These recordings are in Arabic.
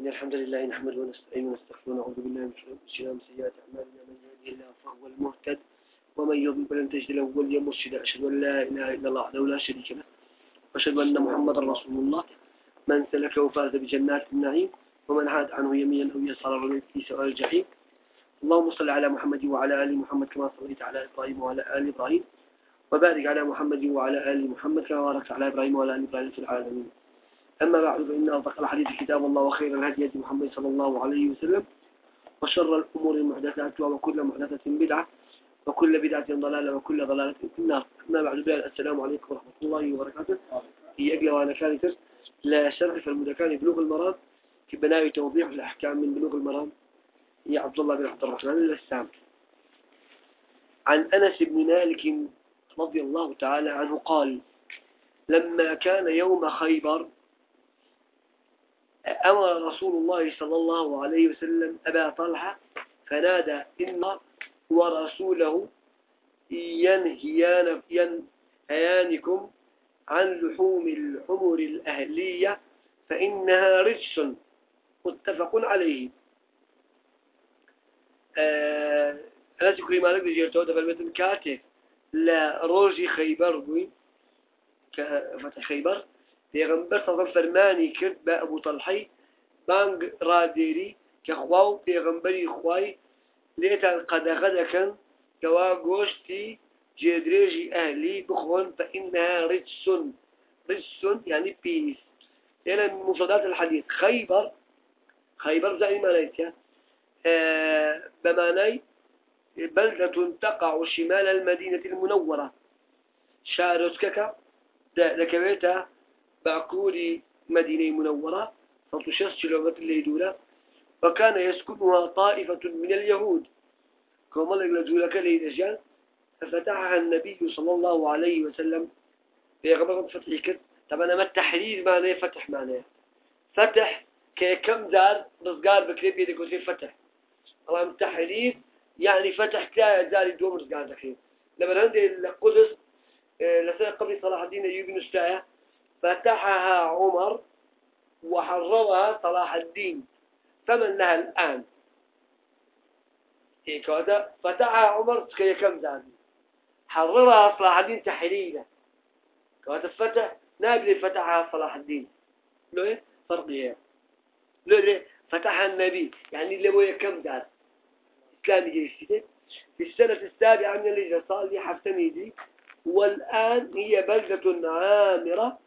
إن الحمد لله نحمده ونستعين ونستغفر ونعوذ بالله من شرور أنفسنا ومن سيئات أعمالنا. من يهده الله فهو المهتد ومن يضلل فلن تجد له وليا مرشدا. أشهد أن لا إله إلا الله وحده لا شريك له. وأشهد أن محمدا رسول الله. من سلكه فاز بجنات النعيم ومن عاد عنه يمينا أو يسارا في سواء الجحيم. اللهم صل على محمد وعلى آل محمد كما صليت على إبراهيم وعلى آل إبراهيم. وبارك على محمد وعلى آل محمد كما باركت على إبراهيم وعلى آل إبراهيم في العالمين. أما بعد فإن أصدق الحديث كتاب الله وخير الهدي هدي محمد صلى الله عليه وسلم وشر الأمور المحدثاتها وكل محدثة بدعة وكل بدعة ضلالة وكل ضلالة في النار. أما بعد بها السلام عليكم ورحمة الله وبركاته. هي أقل وأنا لا شرح فالمدكان بلوغ المرام في بناء توضيح الأحكام من بلوغ المرام. هي عبد الله بن عبد الرحمن الأسام عن أنس بن مالك رضي الله تعالى عنه قال لما كان يوم خيبر أمر رسول الله صلى الله عليه وسلم أبا طلحة فنادى إن ورسوله ينهيان ينهيانكم عن لحوم الحمر الأهلية فإنها رجس. متفق عليه. أه أنا تقولي مالك بجيرتو دفع المتن كاتف لا روجي خيبر بوي. خيبر. صلی الله فرمانی کرد با ابو طلحی بانگ را دیری که خوا و پیغمبری خوای لیتان قدغه دکن کوا گوشتی جدريجي أهلي بخون فإنها رجس. رجس يعني بيس هنا من مفردات الحديث خيبر خيبر زي ما نيتها آه بمعنى بلدة تقع شمال المدينة المنورة. شارسكك ذكرتها باقوري مدينة منورة 16 كيلومتر ليدولة وكان يسكنها طائفة من اليهود. كما لجولك ليدجان ففتحها النبي صلى الله عليه وسلم. في غبرة فتح كت طبعا ما التحرير معناه فتح معناه. فتح كم دار رزقار بكري بيدك وزي فتح. طبعا التحرير يعني فتح كلا دار دوم رزقار دخيل لما عندي القدس آه، لسنة قبل صلاح الدين أيوب بن فتحها عمر وحررها صلاح الدين. فمن لها الآن؟ هيك هذا فتحها عمر كي كم زاد حررها صلاح الدين تحريرا كهذا فتح؟ نابل فتحها صلاح الدين. لو إيه؟ فرق إيه؟ لو ليه فتحها النبي. يعني هو كم زاد؟ إسلامي جيش في السنة السابعة من الهجرة صار لي حفتميدي. والآن هي بلدة عامرة.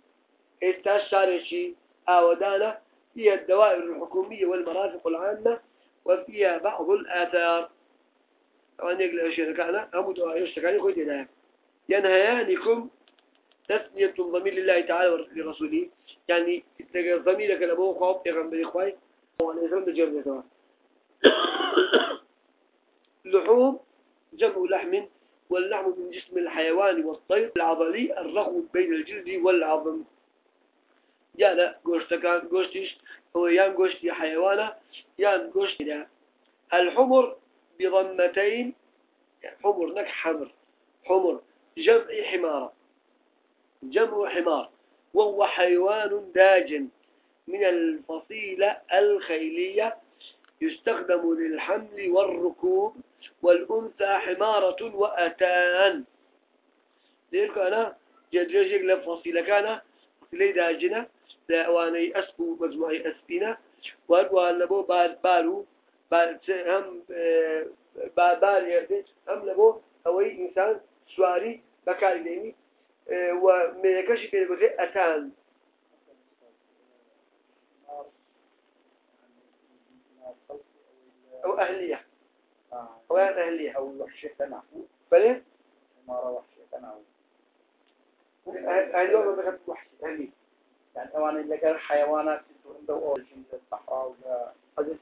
استشارشي آودانة فيها الدوائر الحكومية والمرافق العامة وفيها بعض الآثار. طبعا يقول الأشياء كان أمو دوائر يشتكاني خوي دينا ينهيانكم تثنية ضمير لله تعالى ورسوله. يعني ضميرك لأبوه خواب يغنبري خواي وأنا يزرم بجرد لحوم جمع لحم واللحم من جسم الحيوان والطير العضلي الرغم بين الجلد والعظم. يانا كان قوشتش هو يان قوشتي حيوانة يان قوشتي الحمر بضمتين يعني حمر نك حمر حمر جمع حمارة جمع حمار وهو حيوان داج من الفصيلة الخيلية يستخدم للحمل والركوب والأنثى حمارة وأتان. ذلك أنا جد رجل لفصيلة كان فصيلة داجنة. لأواني أسبو مجموعي أسبينا وأدوان لبو بارو هم آه، بار يردي هم لبو أوي إنسان سواري بكاري ديني وميكشي بيقول أتان أو أهلية أو أهلية أو وحشة تنعو بلين مرة وحشة تنعو أهلية ولا بغت وحشة أهلية يعني طبعا اللي كان حيوانات عنده أول شيء الصحراء ولا هذه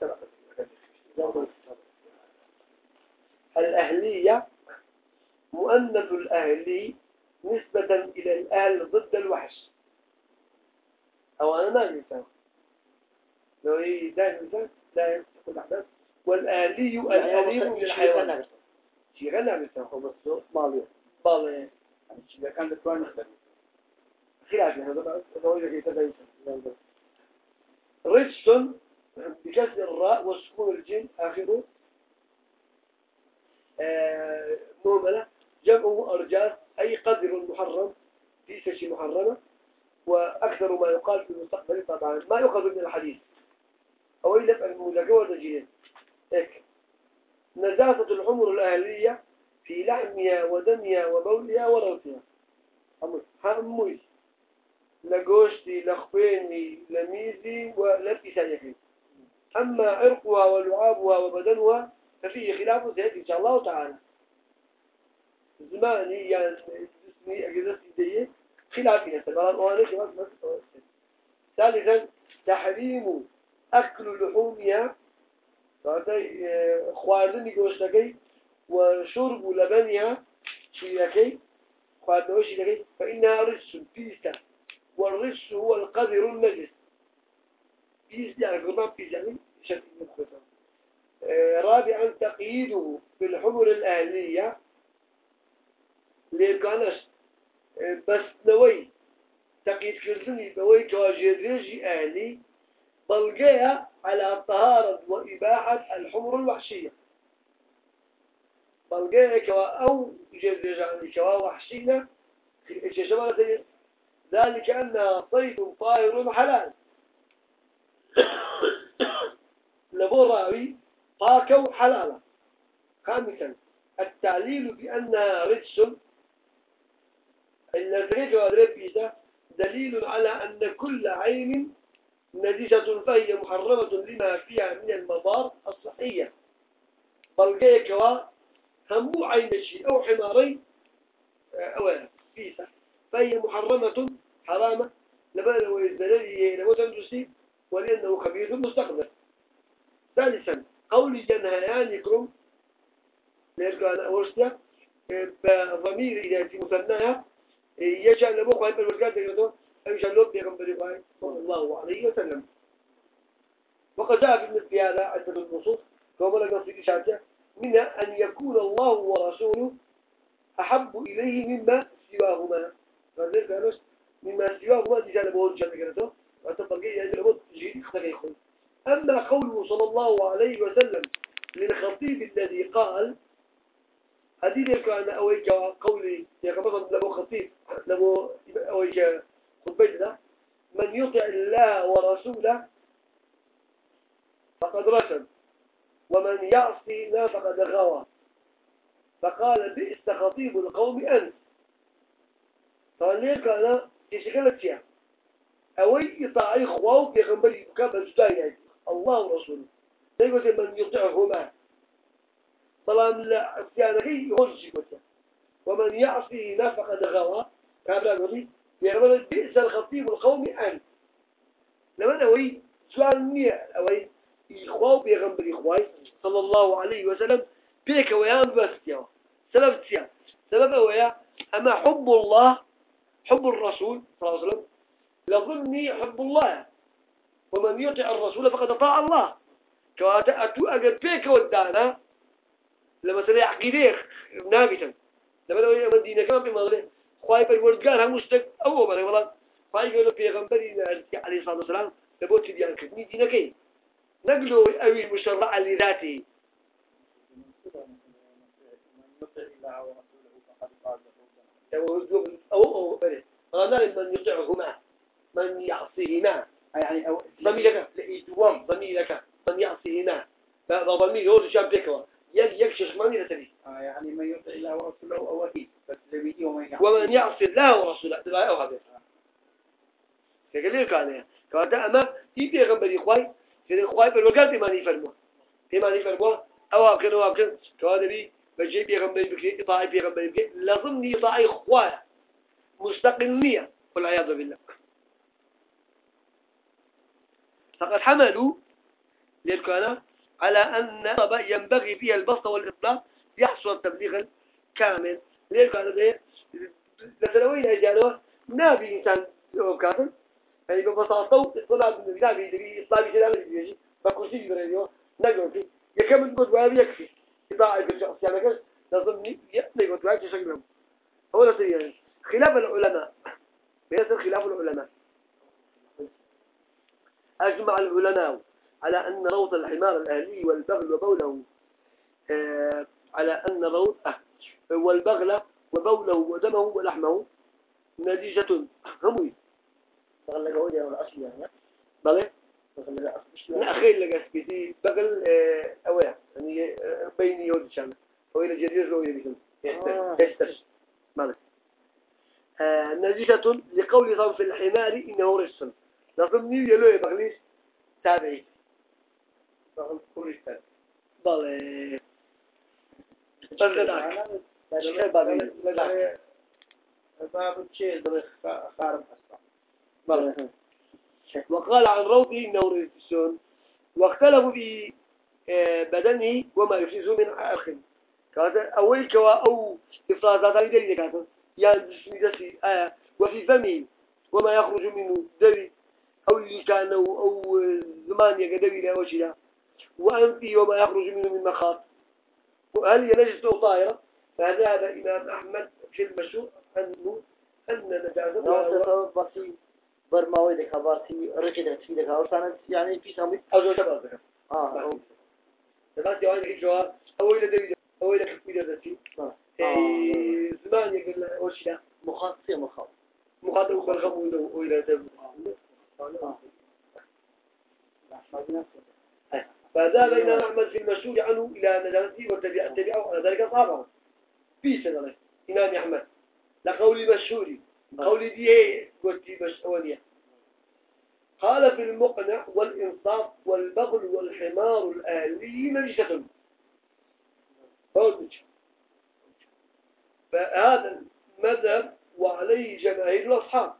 الأهلية مؤنث الأهلي نسبة إلى الأهل ضد الوحش. أو أنا ما إنسان لو هي الإنسان لا يمسك الأحداث. والأهلي الأليم للحيوان شيء غنى مثلا هو بس مالي بالي يعني شيء كان دكتور خلاف هذا هذا وجه يتبين. رجس بكسر الراء وسكون الجيم آخره آه، مهملة. جمعه أرجاس أي قدر محرم في شيء محرمة وأكثر ما يقال في المستقبل طبعا ما يؤخذ من الحديث. أو إلا المولى ودجين هيك. نزاسة الحمر الأهلية في لحمها ودمها وبولها وروثها. لقوشتي لخبيني لميزي ولبسانيحي أما عرقها ولعابها وبدنها ففيه خلاف سيأتي إن شاء الله تعالى. زماني يعني جسمي دي خلافية. سبحان الله ثالثا تحريم أكل لحومها. خواردني قوشتكي وشرب لبنها شيئكي خواردنوشي لكي فإنها رجس بيسة والرجس هو القدر النجس بيس يعني قرمان يعني شكل آه، رابعا تقييده بالحمر الأهلية ليكانش آه، بس نوي تقييد كردني بوي كواجيريجي أهلي بلقيها على طهارة وإباحة الحمر الوحشية. بلقيها كوا أو جيريجي كوا وحشية ذلك أنها صيد طائر حلال. لبو راوي طاكو حلالا. خامسا التعليل بأنها رجس الذي والربيسة دليل على أن كل عين نجسة فهي محرمة لما فيها من المضار الصحية. بل كوا همو عين شيء أو حمارين أولا فيسة فهي محرمة حرامة لبالة ويزدلالي لما تنجسي ولأنه خبيث مستقبل. ثالثا قول جنهيانكم نرجع أورسيا بضمير إذا في مثناها يجعل لبوك هاي بالوجات تقدر يجعل لب يغنبري صلى الله عليه وسلم. وقد جاء في هذا عدة النصوص كما لك نصير شاتع من أن يكون الله ورسوله أحب إليه مما سواهما. فذلك أنس مما سواهما تجعل لبوك جنة كده وتبقى يجعل لبوك تجيري أختك يخوي أما قوله صلى الله عليه وسلم للخطيب الذي قال هذه كان أويك قولي يا كمان لبو خطيب لبو أويك خطبة من يطع الله ورسوله فقد رشد ومن يعصي فقد غوى. فقال بئس خطيب القوم أنت. قال ليك أنا يشكلت يا أوي يطاعي خواو بيغنبري كابل جداي الله ورسوله. يقول من يطعهما طالما لا سيانكي يخرج كوتا ومن يعصي نفق غوا كابلا قضي يقول بئس الخطيب القومي أن. لما نوي سؤال مية أوي إخوة بيغنبر إخوة صلى الله عليه وسلم بيك ويان بس يا سبب تيا سبب ويا أما حب الله حب الرسول صلى الله عليه وسلم. لظني حب الله. ومن يطع الرسول فقد أطاع الله. كواتا أتو أجر بيك ودانا. لما سري عقيدة نابتا. لما لو مدينة كمان في مدرسة خواي بالوردقان هم مستك أول مرة. والله خواي قالوا بيغمبري عليه الصلاة والسلام. لبوت ديان كتني دينا كي. نقلوا أوي مشرع لذاته. أو أو أو من يطعهما من يعصيهما يعني أو ضميرك لإدوام ضميرك من يعصيهما ضمير شاب ذكره يك يكشش ما من تبي يعني من يطع الله ورسوله أو أكيد ومن يعصي الله ورسوله لا أو هذا كقليل كان كذا أما يبي غبر إخوي في إخوي بالوقت ما يفرموا ما يفرموا أو كذا بي بجي بيغمبر بكي إطاعة بيغمبر بكي لازم يطاع إخوة مستقلية والعياذ بالله. فقد حملوا للكهنة على أن ينبغي فيها البسط والإطلاق يحصل تبليغ كامل للكهنة ده لسنوين أجانوا نابي إنسان كامل يعني ببساطة إطلاع من يدري إطلاع بسلامة يجي بكرسي بريديو نقول فيه يكمل قد وهذا يكفي. إطاعة بالشخص يعني كذا لازم يقول وهذا شكلهم هو ده يعني. خلاف العلماء. بيصير خلاف العلماء. أجمع العلماء على أن روض الحمار الأهلي والبغل وبوله. آه على أن روض أه والبغل وبوله ودمه ولحمه. نتيجة هموي. بغل أو الأصل يعني. بغل؟ خير لك اسكتي بغل آه أويا يعني آه بيني يود شان هو إلى إلى آه. يستر بلى آه نتيجة لقول صنف الحمار إنه رجس. نظمني يلو بغليش تابعي. بغل كل شيء بلى بغل شيء بابي. باب شيء درخ خارم أصلا بلى وقال عن روضه إنه رجس واختلفوا في آه، بدنه وما يفسده من كذا أول كوا أو إفرازات دليل يعني جسم جسي آية وفي فمه وما يخرج منه دليل أو اللي كان أو, زمان يقدوي له وشلا وأنفه وما يخرج منه من مخاط. وهل هي نجس أو طائرة؟ فذهب إمام أحمد في المشهور أنه أن نجاسته برماوي دك باسي رجع دك في دك أو سنة يعني في سامي أو جو شباب ذكر آه أو دلوقتي واحد يجي جواب أو إلى دليل أو إلى كفيدة ذاتي آه. إيه، زمان يقول وشلا مخاط في مخاط؟ دم آه لا ما بنفسه فذهب إمام أحمد في المشهور عنه إلى نجاسته وتبع تبعه على ذلك أصحابه في سنة. إمام أحمد. لقول مشهور قول دي هي قلت مشهورية قال في المقنع والإنصاف والبغل والحمار الأهلي نجسة فوضج فهذا المذهب وعليه جماهير الأصحاب.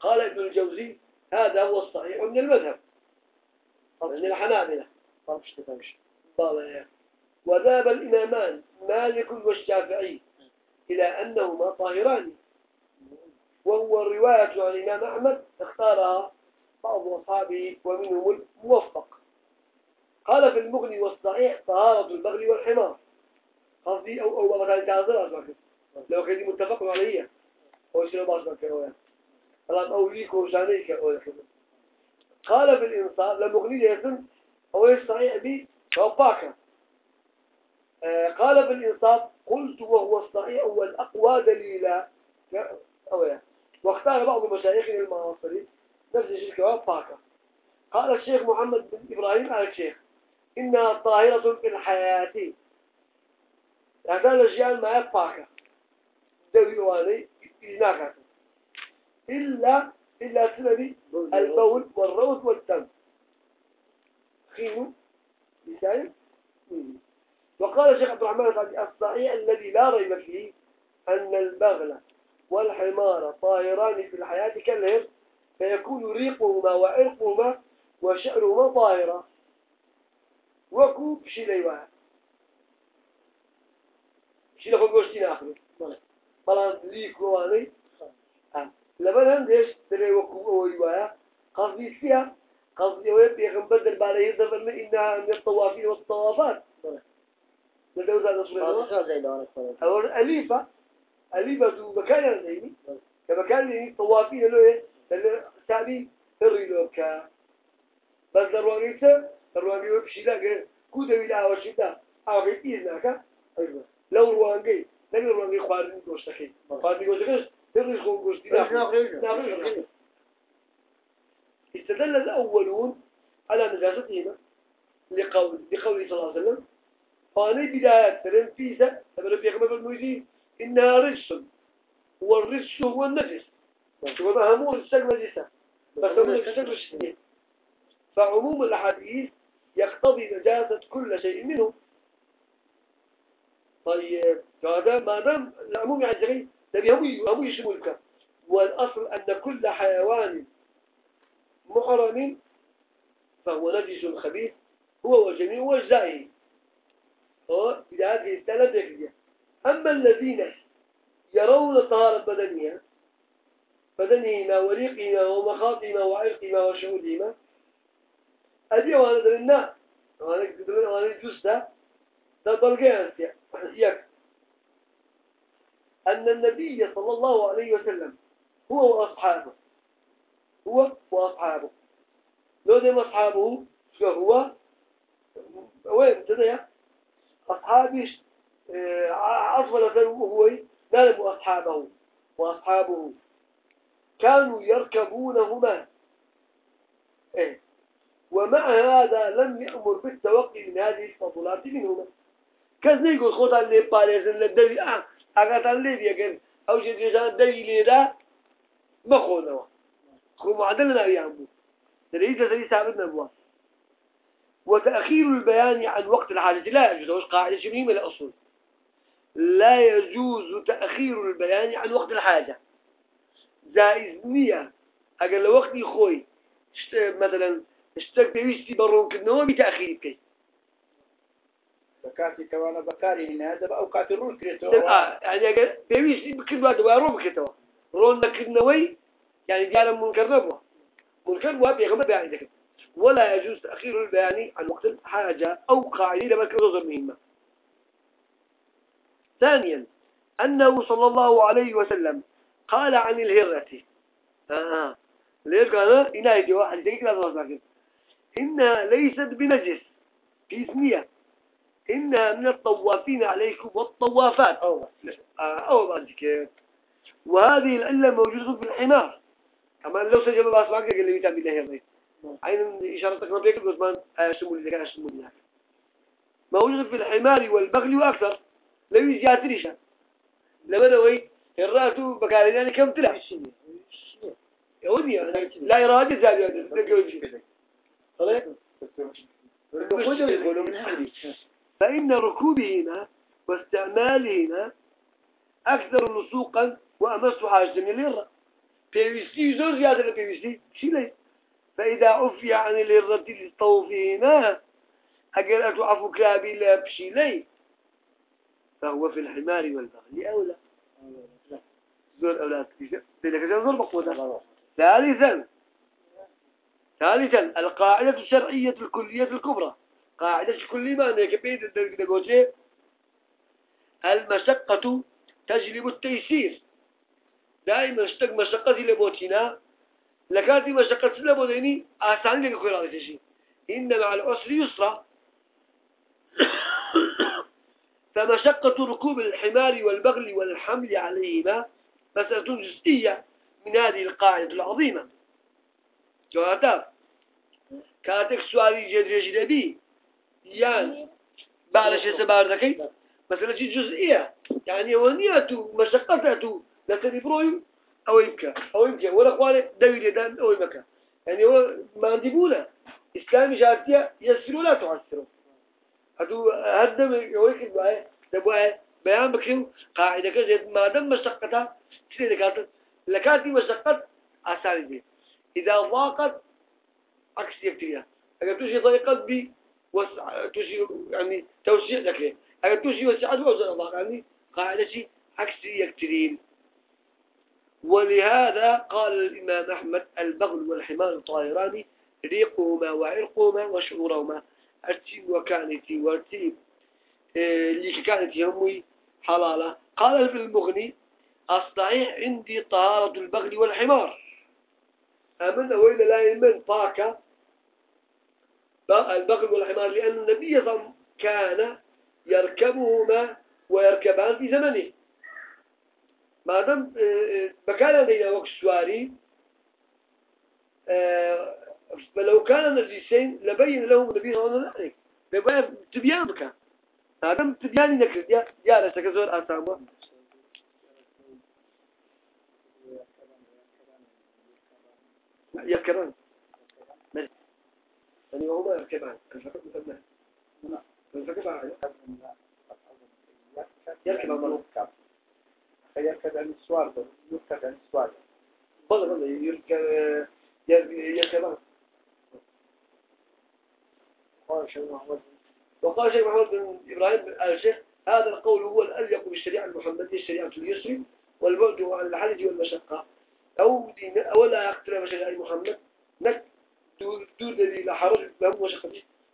قال ابن الجوزي هذا هو الصحيح من المذهب. من الحنابلة. وذهب الإمامان مالك والشافعي إلى أنهما طاهران. وهو الرواية عن الإمام أحمد اختارها بعض أصحابه ومنهم الموفق. قال في المغني والصحيح طهارة البغل والحمار. قصدي أو أو مثلا تعذر أسمعك لو كان متفق عليه هو شنو باش بكروه الآن أوليك وشانيك أو قال في الإنصاف لمغني يسن هو الصحيح بي؟ هو باكر. آه، قال في الإنصاف قلت وهو الصحيح والأقوى دليلا. أو يعني. واختار بعض مشايخنا المعاصرين نفس كواب باكر قال الشيخ محمد بن إبراهيم على الشيخ إنها طاهرة في الحياة. هذا الأشياء ما باكر دوي واني إذناك إلا إلا سبب البول والروث والدم. خينو لسان وقال الشيخ عبد الرحمن الصحيح الذي لا ريب فيه أن البغل والحمار طاهران في الحياة كالهر فيكون ريقهما وعرقهما وشعرهما طاهرا وكو بشي ليواها بشي لخو قوشتين آخر بلان ليك واني. لمن هندش دري وكو أوليواها قصدي فيها. قصدي وين بيغنبر دربالي يزفر إنها من الطوافين والطوافات لدوز هذا صغير هذا زي أليفة أليفة مكان النيمي كمكان النيمي طوافين له اللي تعبي تري له كا بس دروانيته درواني بشي لا كودا ولا وشيدا أو إذنك أيوة. لو روانجي لكن روانجي خوارني دوستكي خوارني دوستكي تري خو ناخذ ناخذ استدل الأولون على نجاستهما لقول لقوله صلى الله عليه وسلم فاني بداية ترين فيسا تبرا بيغمى بالموزي إنها رجس. والرجس هو النجس. وما همو السجن نجسة رجسين فعموم الحديث يقتضي نجاسة كل شيء منه طيب هذا ما دام العموم يعني جري تبي هم هم يشملك والأصل أن كل حيوان محرم فهو نجس خبيث. هو وجميع وجزائه هو بداية الثلاث يكفي أما الذين يرون طهارة بدنها بدنهما وريقهما ومخاطهما وعرقهما وشعورهما أدي وانا درنا وانا قدرنا وأنا جوستا تبلغي يك أن النبي صلى الله عليه وسلم هو وأصحابه هو وأصحابه. لو دم أصحابه فهو وين؟ تدري أصحابش أفضل هو نالب أصحابه وأصحابه. كانوا يركبونهما. إيه. ومع هذا لم يأمر بالتوقي من هذه الفضلات منهما. كذا يقول خطا اللي باريزن للدوي آه أقاط اللي بيقر أو شيء جزان الدوي اللي دا بخونوا خو معدلنا يعمو تريد تريد ثابت نبوه وتأخير البيان عن وقت الحاجة. لا يجوز قاعدة شبيه من الأصول لا يجوز تأخير البيان عن وقت الحاجة. جائز نية. أقل وقت يخوي مثلا اشتك بيوشتي برون كدنوا بتأخير كي. بكاتي كوانا بكاري هنا هذا بأوقات الرول كريتو. آه يعني أقل بيوشتي بكل واحد وارو بكتوا رون كدنوي يعني ديالا منكر نبوه منكر بوا بيغمى بيعني ولا يجوز تأخير البيان عن وقت الحاجة أو قاعدة لما كنت مهمة ثانيا أنه صلى الله عليه وسلم قال عن الهرة. آه. ليش قال إنها جوا حديث كذا إنها ليست بنجس في اسمية إنها من الطوافين عليكم والطوافات. أو آه، أو بعد وهذه العلة موجودة في الحمار. كمان لو سجل الله سبحانه قال لي يتابع الله عين إشارة تقرب يكتب عثمان أشمل آه، لك أشمل لك موجود في الحمار والبغل وأكثر. لو يجاتريش لما نوي الراتو بكاريني كم تلا يودي لا إرادة زاد فإن ركوبهما واستعمالهما أكثر لصوقا وأمس حاجة من الهرة بيوستي زور زيادة بيوستي شيء فإذا عفي عن الهرة للطوفهما أقل أتعفو كابي لا بشي لي فهو في الحمار والبغل. أولى زور أولاد تلك زور مقودة ثالثا. ثالثا. القاعدة الشرعية الكلية الكبرى. قاعدة كل ما نكبيد دقوجي المشقة تجلب التيسير. دائما اشتق مشقة لبوتنا لكاتي مشقة لبوتيني آسان لك خير على شيء إن مع العسر يسرى فمشقة ركوب الحمار والبغل والحمل عليهما مسألة جزئية من هذه القاعدة العظيمة. جوابات كاتك سؤالي جدري جدبي. يعني بعد شيء سبار ذكي مسألة جزئية. يعني ونيته مشقتة لكن بروي أو يبكى أو يبكى ولا خوالي دوي لدان أو يبكى يعني هو ما عندي بولا. إسلامي شارتيا يسروا لا تعسروا هدو هدم يويك بقى دبوا بيان بكيو قاعدة كذا ما دام مشقتها تري لكات لكاتي مشقت آسان دي. إذا ضاقت عكس يكتريها أجل توشي ضيقت بي وسع توشي يعني توسيع لك أجل توشي وسعت وزن ضاق يعني قاعدة شيء عكس يكترين. ولهذا قال الإمام أحمد البغل والحمار الطائران ريقهما وعرقهما وشعورهما. أرتيب وكانتي وارتيب اللي كانت يهمي حلالة. قال في المغني الصحيح عندي طهارة البغل والحمار. أمن وإلا لا يمن طاكة البغل والحمار لأن النبي صلى كان يركبهما ويركبان في زمنه. ما دام بكان لينا وقت سواري فلو كان نجيسين لبين لهم النبي الله عليه وسلم تبيان بك ما دام تبيان نكرد يا يا لسك زور أسامه يركبان يعني هما يركبان الفقر مثلا الفقر يركب يركب عن السؤال يركب عن السؤال بلى بلى يركب يركبان قال شيخ محمد وقال شيخ محمد بن إبراهيم بن الشيخ هذا القول هو الأليق بالشريعة المحمدية الشريعة اليسر والبعد عن الحرج والمشقة. أو ولا يختلف شريعة محمد. نك دور دليل حرج له مشقة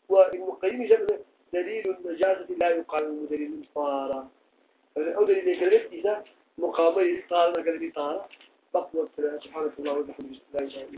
وابن القيم جمع دليل النجاسة لا يقال دليل الطهارة أو دليل كلمة إذا مقابل طهارة كلمة طهارة بقوة سبحانك الله وبحمدك لا إله إلا